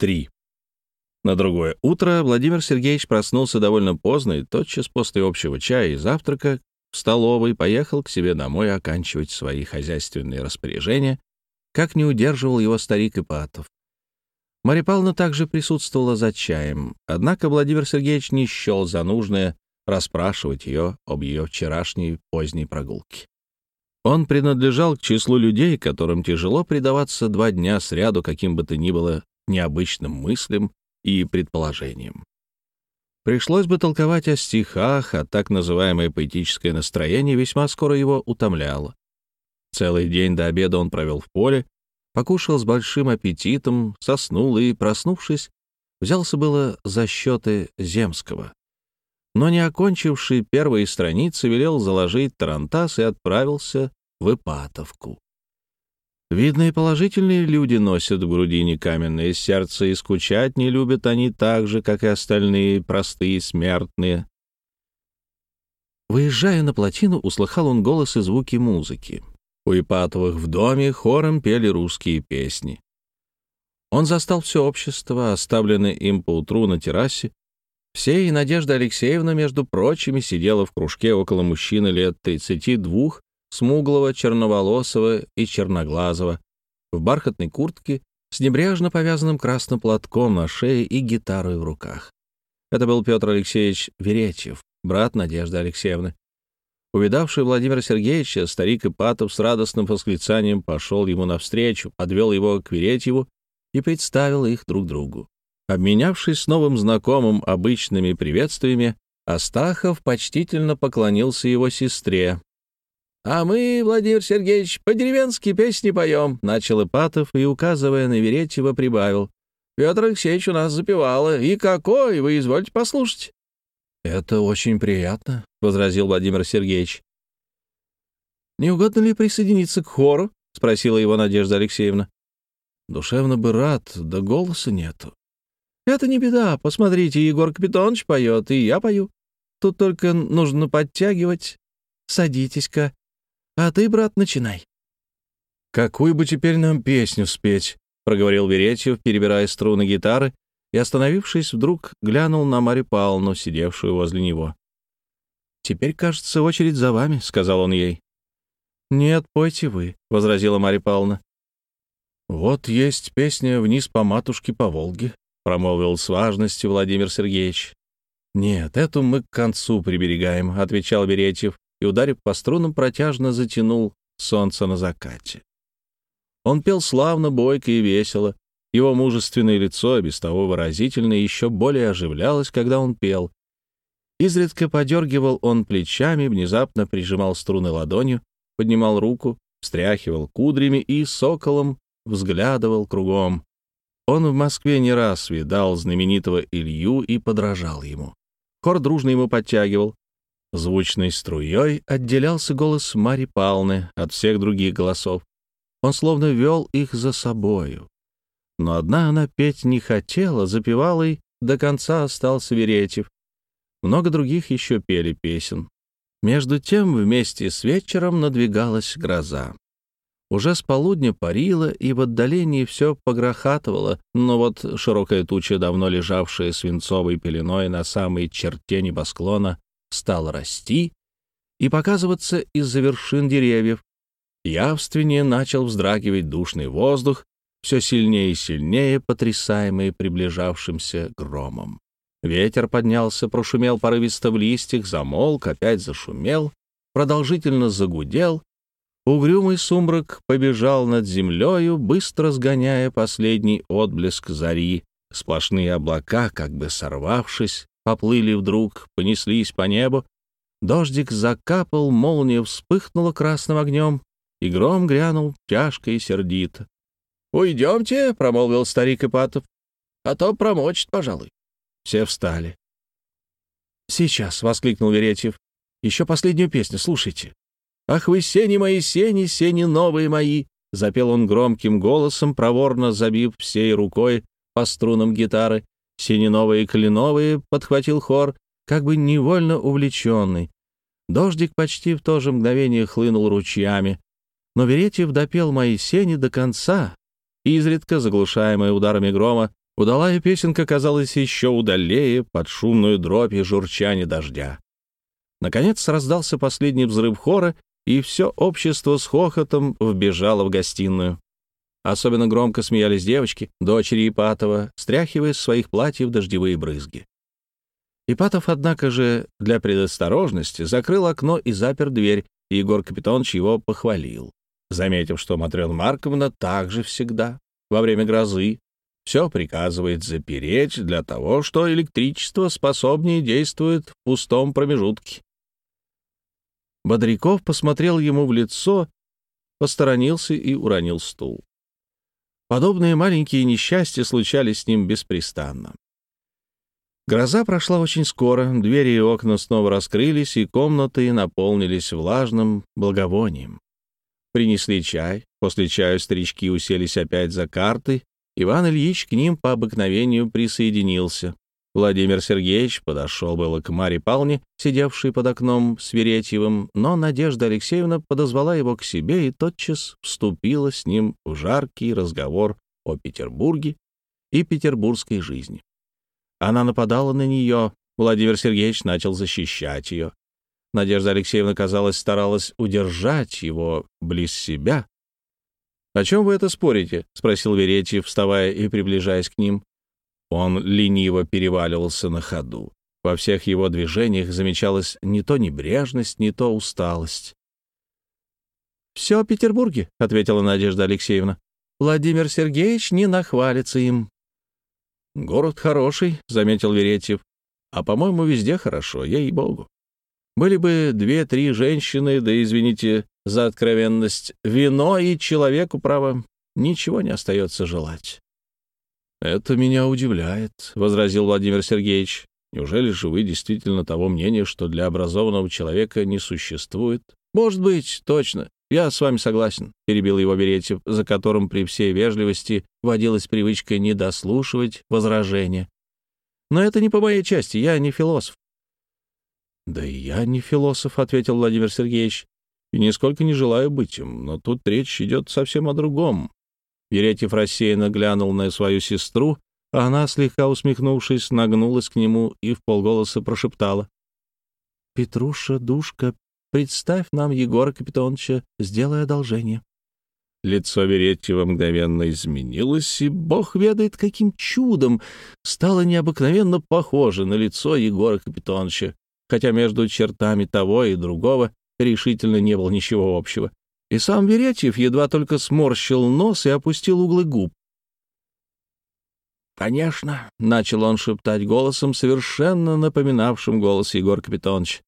3. На другое утро Владимир Сергеевич проснулся довольно поздно и тотчас после общего чая и завтрака в столовой поехал к себе домой оканчивать свои хозяйственные распоряжения, как не удерживал его старик Ипатов. Марья Павловна также присутствовала за чаем, однако Владимир Сергеевич не счел за нужное расспрашивать ее об ее вчерашней поздней прогулке. Он принадлежал к числу людей, которым тяжело предаваться два дня сряду каким бы то ни было необычным мыслям и предположениям. Пришлось бы толковать о стихах, а так называемое поэтическое настроение весьма скоро его утомляло. Целый день до обеда он провел в поле, покушал с большим аппетитом, соснул и, проснувшись, взялся было за счеты Земского. Но не окончивший первые страницы, велел заложить тарантас и отправился в Ипатовку. Видные положительные люди носят в грудине каменное сердце, и скучать не любят они так же, как и остальные простые смертные. Выезжая на плотину, услыхал он голос и звуки музыки. У Ипатовых в доме хором пели русские песни. Он застал все общество, оставленное им поутру на террасе. Все и Надежда Алексеевна, между прочими, сидела в кружке около мужчины лет тридцати двух, смуглого, черноволосого и черноглазого, в бархатной куртке, с небрежно повязанным красным платком на шее и гитарой в руках. Это был Петр Алексеевич Веретьев, брат Надежды Алексеевны. Увидавший Владимира Сергеевича, старик Ипатов с радостным восклицанием пошел ему навстречу, подвел его к Веретьеву и представил их друг другу. Обменявшись с новым знакомым обычными приветствиями, Астахов почтительно поклонился его сестре, «А мы, Владимир Сергеевич, по-деревенски песни поем», — начал Ипатов и, указывая на Веретьева, прибавил. «Петр Алексеевич у нас запевала. И какой, вы извольте послушать». «Это очень приятно», — возразил Владимир Сергеевич. «Не угодно ли присоединиться к хору?» — спросила его Надежда Алексеевна. «Душевно бы рад, да голоса нету». «Это не беда. Посмотрите, Егор Капитонович поет, и я пою. Тут только нужно подтягивать. Садитесь-ка. А ты, брат, начинай. «Какую бы теперь нам песню спеть?» — проговорил Веретьев, перебирая струны гитары, и, остановившись, вдруг глянул на Марию Павловну, сидевшую возле него. «Теперь, кажется, очередь за вами», — сказал он ей. «Нет, пойте вы», — возразила Марья Павловна. «Вот есть песня «Вниз по матушке по Волге», — промолвил с важностью Владимир Сергеевич. «Нет, эту мы к концу приберегаем», — отвечал Беретьев и, ударив по струнам, протяжно затянул «Солнце на закате». Он пел славно, бойко и весело. Его мужественное лицо, без того выразительное, еще более оживлялось, когда он пел. Изредка подергивал он плечами, внезапно прижимал струны ладонью, поднимал руку, встряхивал кудрями и соколом взглядывал кругом. Он в Москве не раз видал знаменитого Илью и подражал ему. Хор дружно ему подтягивал. Звучной струей отделялся голос Мари Палны от всех других голосов. Он словно вел их за собою. Но одна она петь не хотела, запевала и до конца остался Веретьев. Много других еще пели песен. Между тем вместе с вечером надвигалась гроза. Уже с полудня парило, и в отдалении все погрохатывало, но вот широкая туча, давно лежавшая свинцовой пеленой на самой черте небосклона, стал расти и показываться из-за вершин деревьев. Явственнее начал вздрагивать душный воздух, все сильнее и сильнее потрясаемый приближавшимся громом. Ветер поднялся, прошумел порывисто в листьях, замолк, опять зашумел, продолжительно загудел. Угрюмый сумрак побежал над землею, быстро сгоняя последний отблеск зари. Сплошные облака, как бы сорвавшись, поплыли вдруг, понеслись по небу. Дождик закапал, молния вспыхнула красным огнем, и гром грянул тяжко и сердито. «Уйдемте», — промолвил старик Ипатов, — «а то промочит, пожалуй». Все встали. «Сейчас», — воскликнул Веретьев, — «еще последнюю песню, слушайте». «Ах вы, сени мои, сени, сени новые мои!» — запел он громким голосом, проворно забив всей рукой по струнам гитары. Синеновые и Кленовые подхватил хор, как бы невольно увлеченный. Дождик почти в то же мгновение хлынул ручьями, но Веретьев допел мои сени до конца, изредка, заглушаемые ударами грома, Удалая песенка казалась еще удалее под шумную дробь и журчание дождя. Наконец раздался последний взрыв хора, и все общество с хохотом вбежало в гостиную. Особенно громко смеялись девочки, дочери Ипатова, стряхивая с своих платьев дождевые брызги. Ипатов, однако же, для предосторожности закрыл окно и запер дверь, и Егор Капитонович его похвалил, заметив, что Матрена Марковна также всегда, во время грозы, все приказывает запереть для того, что электричество способнее действует в пустом промежутке. Бодряков посмотрел ему в лицо, посторонился и уронил стул. Подобные маленькие несчастья случались с ним беспрестанно. Гроза прошла очень скоро, двери и окна снова раскрылись, и комнаты наполнились влажным благовонием. Принесли чай, после чаю старички уселись опять за карты, Иван Ильич к ним по обыкновению присоединился. Владимир Сергеевич подошел было к Маре Павловне, сидевшей под окном с Веретьевым, но Надежда Алексеевна подозвала его к себе и тотчас вступила с ним в жаркий разговор о Петербурге и петербургской жизни. Она нападала на нее, Владимир Сергеевич начал защищать ее. Надежда Алексеевна, казалось, старалась удержать его близ себя. «О чем вы это спорите?» — спросил Веретьев, вставая и приближаясь к ним. Он лениво переваливался на ходу. Во всех его движениях замечалась не то небрежность, не то усталость. «Все о Петербурге», — ответила Надежда Алексеевна. «Владимир Сергеевич не нахвалится им». «Город хороший», — заметил Веретьев. «А, по-моему, везде хорошо, ей-богу. Были бы две-три женщины, да, извините за откровенность, вино и человеку, право, ничего не остается желать». «Это меня удивляет», — возразил Владимир Сергеевич. «Неужели же вы действительно того мнения, что для образованного человека не существует?» «Может быть, точно. Я с вами согласен», — перебил его Беретьев, за которым при всей вежливости водилась привычка не дослушивать возражения. «Но это не по моей части, я не философ». «Да и я не философ», — ответил Владимир Сергеевич, «и нисколько не желаю быть им, но тут речь идет совсем о другом. Веретьев рассеянно глянул на свою сестру, а она, слегка усмехнувшись, нагнулась к нему и в полголоса прошептала. «Петруша, душка, представь нам Егора Капитоновича, сделай одолжение». Лицо Веретьева мгновенно изменилось, и бог ведает, каким чудом стало необыкновенно похоже на лицо Егора Капитоновича, хотя между чертами того и другого решительно не было ничего общего. И сам Веретьев едва только сморщил нос и опустил углы губ. «Конечно», — начал он шептать голосом, совершенно напоминавшим голос Егор Капитонович.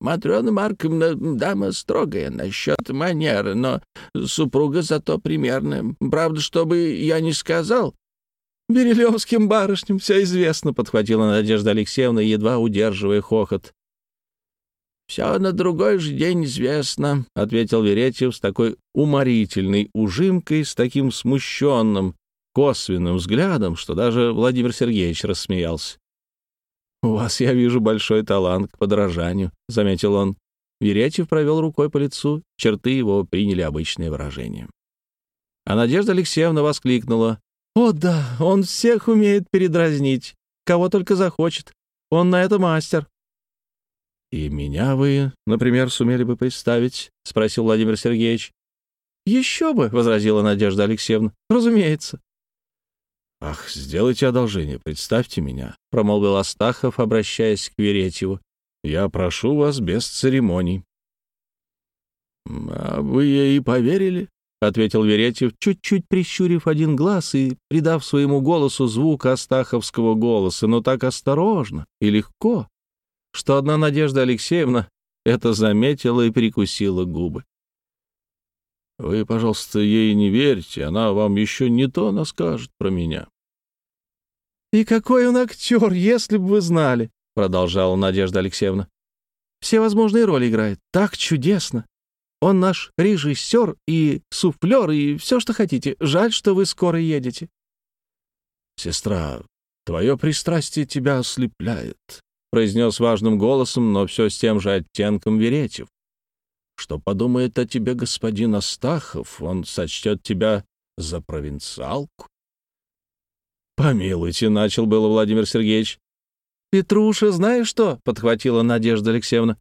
«Матрена Марковна дама строгая насчет манеры, но супруга зато примерная. Правда, чтобы я не сказал...» «Берилевским барышням все известно», — подхватила Надежда Алексеевна, едва удерживая хохот. «Все на другой же день известно», — ответил Веретьев с такой уморительной ужимкой, с таким смущенным, косвенным взглядом, что даже Владимир Сергеевич рассмеялся. «У вас, я вижу, большой талант к подражанию», — заметил он. Веретьев провел рукой по лицу, черты его приняли обычное выражение. А Надежда Алексеевна воскликнула. «О да, он всех умеет передразнить, кого только захочет. Он на это мастер». «И меня вы, например, сумели бы представить?» — спросил Владимир Сергеевич. «Еще бы!» — возразила Надежда Алексеевна. «Разумеется». «Ах, сделайте одолжение, представьте меня», — промолвил Астахов, обращаясь к Веретьеву. «Я прошу вас без церемоний». «А вы ей поверили?» — ответил Веретьев, чуть-чуть прищурив один глаз и придав своему голосу звук астаховского голоса, но так осторожно и легко, что одна Надежда Алексеевна это заметила и прикусила губы. «Вы, пожалуйста, ей не верьте, она вам еще не то наскажет про меня». «И какой он актер, если бы вы знали!» — продолжала Надежда Алексеевна. «Все возможные роли играет. Так чудесно! Он наш режиссер и суфлер, и все, что хотите. Жаль, что вы скоро едете». «Сестра, твое пристрастие тебя ослепляет», — произнес важным голосом, но все с тем же оттенком Веретьев. «Что подумает о тебе господин Астахов? Он сочтет тебя за провинциалку?» «Помилуйте», — начал было Владимир Сергеевич. «Петруша, знаешь что?» — подхватила Надежда Алексеевна.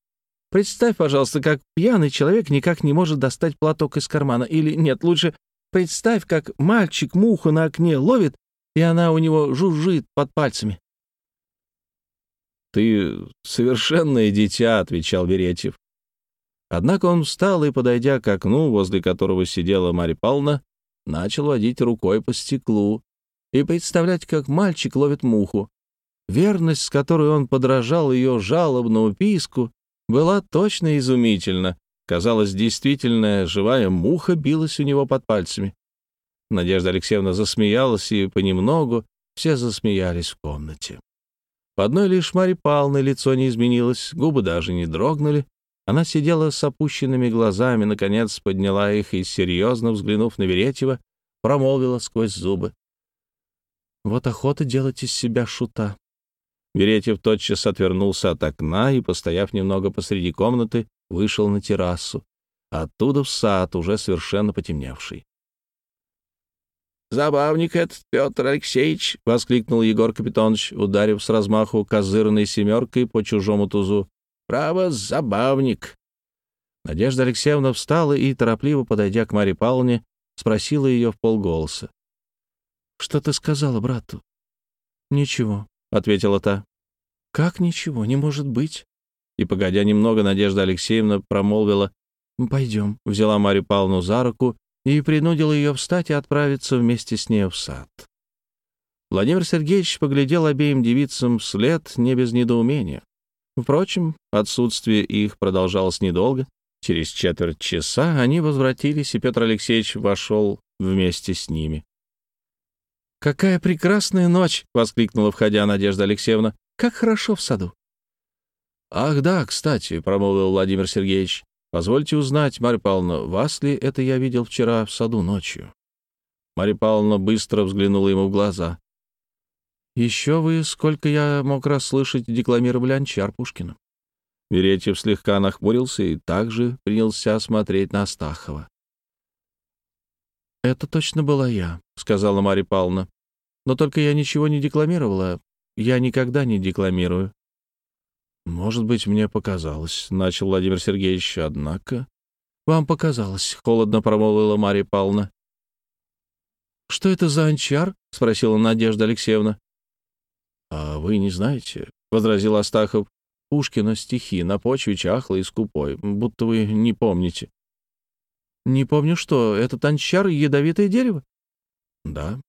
«Представь, пожалуйста, как пьяный человек никак не может достать платок из кармана. Или нет, лучше представь, как мальчик муху на окне ловит, и она у него жужжит под пальцами». «Ты совершенное дитя», — отвечал Веретьев. Однако он встал и, подойдя к окну, возле которого сидела Марья Павловна, начал водить рукой по стеклу и представлять, как мальчик ловит муху. Верность, с которой он подражал ее жалобному писку, была точно изумительна. Казалось, действительно живая муха билась у него под пальцами. Надежда Алексеевна засмеялась, и понемногу все засмеялись в комнате. По одной лишь Марье Павловны лицо не изменилось, губы даже не дрогнули, она сидела с опущенными глазами, наконец подняла их и, серьезно взглянув на Веретьева, промолвила сквозь зубы. «Вот охота делать из себя шута». Веретьев тотчас отвернулся от окна и, постояв немного посреди комнаты, вышел на террасу, оттуда в сад, уже совершенно потемневший. «Забавник этот, Петр Алексеевич!» — воскликнул Егор Капитонович, ударив с размаху козырной семеркой по чужому тузу. Право, забавник. Надежда Алексеевна встала и, торопливо подойдя к Марье Павловне, спросила ее в полголоса. «Что ты сказала брату?» «Ничего», — ответила та. «Как ничего? Не может быть». И, погодя немного, Надежда Алексеевна промолвила «Пойдем», взяла Марию Павловну за руку и принудила ее встать и отправиться вместе с ней в сад. Владимир Сергеевич поглядел обеим девицам вслед не без недоумения. Впрочем, отсутствие их продолжалось недолго. Через четверть часа они возвратились, и Петр Алексеевич вошел вместе с ними. «Какая прекрасная ночь!» — воскликнула, входя Надежда Алексеевна. «Как хорошо в саду!» «Ах да, кстати», — промолвил Владимир Сергеевич, «позвольте узнать, Марья Павловна, вас ли это я видел вчера в саду ночью?» Марья Павловна быстро взглянула ему в глаза. Еще вы, сколько я мог расслышать, декламировали Анчар Пушкина. Веретьев слегка нахмурился и также принялся смотреть на Астахова. «Это точно была я», — сказала Марья Павловна. «Но только я ничего не декламировала. Я никогда не декламирую». «Может быть, мне показалось», — начал Владимир Сергеевич, «однако...» «Вам показалось», — холодно промолвила Марья Павловна. «Что это за анчар?» — спросила Надежда Алексеевна. «А вы не знаете?» — возразил Астахов. «Пушкина стихи на почве чахлой и скупой, будто вы не помните». «Не помню что, этот анчар — ядовитое дерево?» «Да».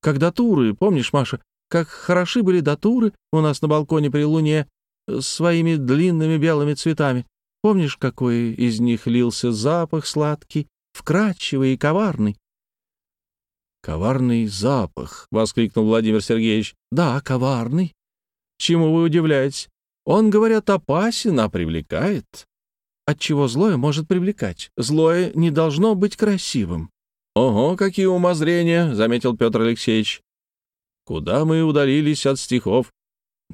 «Как датуры, помнишь, Маша, как хороши были датуры у нас на балконе при луне своими длинными белыми цветами. Помнишь, какой из них лился запах сладкий, вкрадчивый и коварный? «Коварный запах!» — воскликнул Владимир Сергеевич. «Да, коварный. Чему вы удивляетесь? Он, говорят, опасен, а привлекает. Отчего злое может привлекать? Злое не должно быть красивым». «Ого, какие умозрения!» — заметил Петр Алексеевич. «Куда мы удалились от стихов?»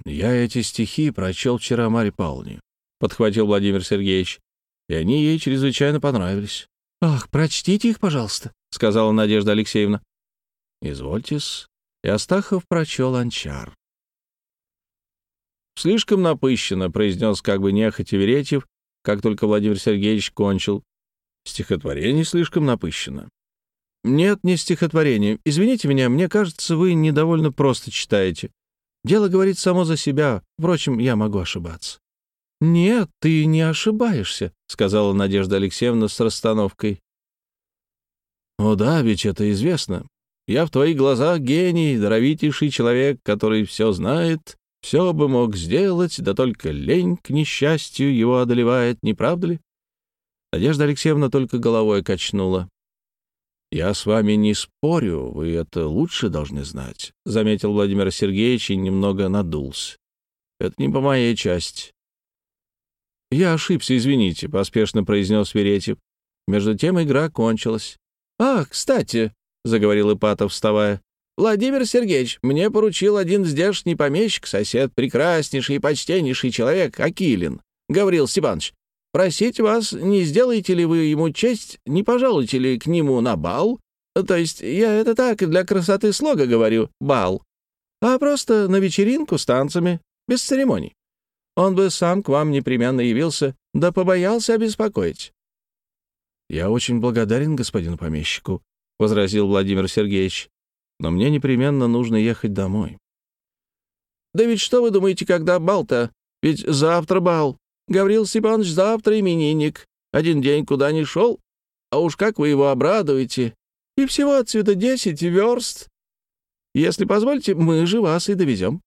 «Я эти стихи прочел вчера Марье Павловне», — подхватил Владимир Сергеевич, «и они ей чрезвычайно понравились». «Ах, прочтите их, пожалуйста», — сказала Надежда Алексеевна. Извольтесь. И Астахов прочел анчар. «Слишком напыщенно», — произнес как бы нехотя Веретьев, как только Владимир Сергеевич кончил. «Стихотворение слишком напыщено». «Нет, не стихотворение. Извините меня, мне кажется, вы недовольно просто читаете. Дело говорит само за себя. Впрочем, я могу ошибаться». «Нет, ты не ошибаешься», — сказала Надежда Алексеевна с расстановкой. «О да, ведь это известно. Я в твоих глазах гений, даровитейший человек, который все знает, все бы мог сделать, да только лень, к несчастью, его одолевает, не правда ли?» Надежда Алексеевна только головой качнула. «Я с вами не спорю, вы это лучше должны знать», — заметил Владимир Сергеевич и немного надулся. «Это не по моей части». «Я ошибся, извините», — поспешно произнес Веретьев. Между тем игра кончилась. «Ах, кстати», заговорил Ипатов, вставая. «Владимир Сергеевич, мне поручил один здешний помещик, сосед, прекраснейший и почтеннейший человек, Акилин, Гаврил Степанович. Просить вас, не сделаете ли вы ему честь, не пожалуете ли к нему на бал То есть я это так, для красоты слога говорю, бал. А просто на вечеринку с танцами, без церемоний. Он бы сам к вам непременно явился, да побоялся обеспокоить». «Я очень благодарен господину помещику», — возразил Владимир Сергеевич. «Но мне непременно нужно ехать домой». «Да ведь что вы думаете, когда бал-то? Ведь завтра бал. Гаврил Степанович завтра именинник. Один день куда не шел, а уж как вы его обрадуете. И всего отсюда десять верст. Если позволите, мы же вас и довезем».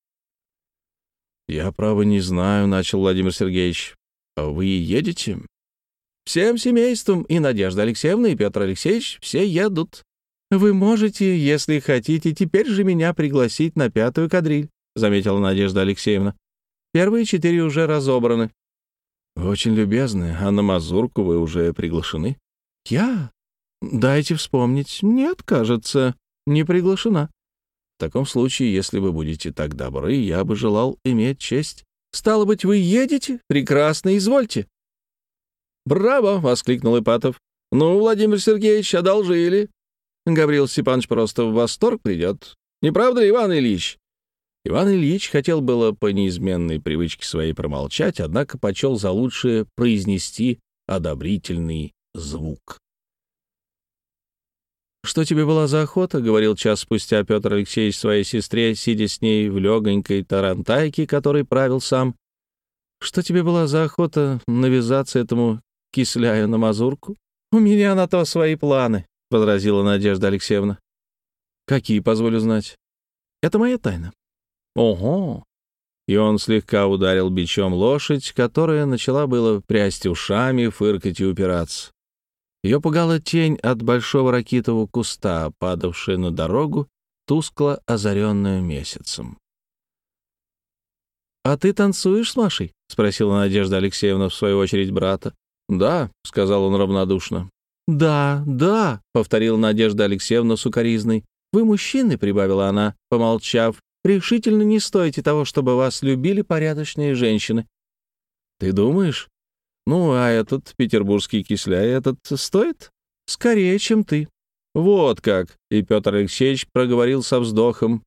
«Я, право, не знаю», — начал Владимир Сергеевич. «А вы едете?» «Всем семейством, и Надежда Алексеевна, и Петр Алексеевич все едут. Вы можете, если хотите, теперь же меня пригласить на пятую кадриль», — заметила Надежда Алексеевна. «Первые четыре уже разобраны». «Вы очень любезны, а на мазурку вы уже приглашены?» «Я? Дайте вспомнить. Нет, кажется, не приглашена». «В таком случае, если вы будете так добры, я бы желал иметь честь». «Стало быть, вы едете? Прекрасно, извольте». «Браво!» — воскликнул Ипатов. «Ну, Владимир Сергеевич, одолжили. Гаврил Степанович просто в восторг придет. Не правда ли, Иван Ильич?» Иван Ильич хотел было по неизменной привычке своей промолчать, однако почел за лучшее произнести одобрительный звук. «Что тебе была за охота?» — говорил час спустя Петр Алексеевич своей сестре, сидя с ней в легонькой тарантайке, который правил сам. «Что тебе была за охота навязаться этому кисляю на мазурку?» «У меня на то свои планы», — возразила Надежда Алексеевна. «Какие, позволю знать?» «Это моя тайна». «Ого!» И он слегка ударил бичом лошадь, которая начала было прясть ушами, фыркать и упираться. Ее пугала тень от большого ракитового куста, падавшая на дорогу, тускло озаренную месяцем. «А ты танцуешь с Машей?» — спросила Надежда Алексеевна в свою очередь брата. «Да», — сказал он равнодушно. «Да, да», — повторила Надежда Алексеевна сукоризной. «Вы мужчины», — прибавила она, помолчав, «решительно не стоите того, чтобы вас любили порядочные женщины». «Ты думаешь?» Ну, а этот петербургский кисляй этот стоит? Скорее, чем ты. Вот как. И Петр Алексеевич проговорил со вздохом.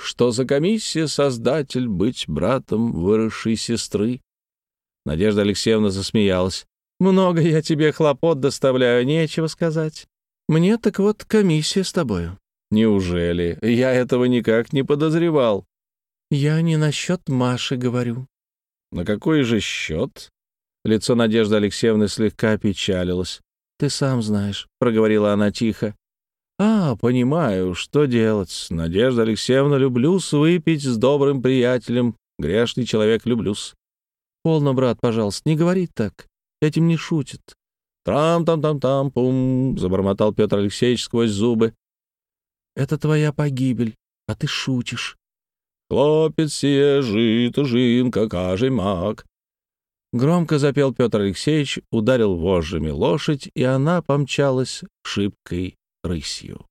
Что за комиссия, создатель, быть братом выросшей сестры? Надежда Алексеевна засмеялась. Много я тебе хлопот доставляю, нечего сказать. Мне так вот комиссия с тобою. Неужели? Я этого никак не подозревал. Я не насчет Маши говорю. На какой же счет? Лицо Надежды Алексеевны слегка опечалилось. «Ты сам знаешь», — проговорила она тихо. «А, понимаю, что делать. Надежда Алексеевна, люблюсь выпить с добрым приятелем. Грешный человек, люблюсь». «Полно, брат, пожалуйста, не говори так. Этим не шутит». «Трам-там-там-там-пум», — забормотал Петр Алексеевич сквозь зубы. «Это твоя погибель, а ты шутишь». «Хлопец сие, жито, жинка, кажей маг, Громко запел Петр Алексеевич, ударил вожжами лошадь, и она помчалась шибкой рысью.